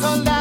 soldado.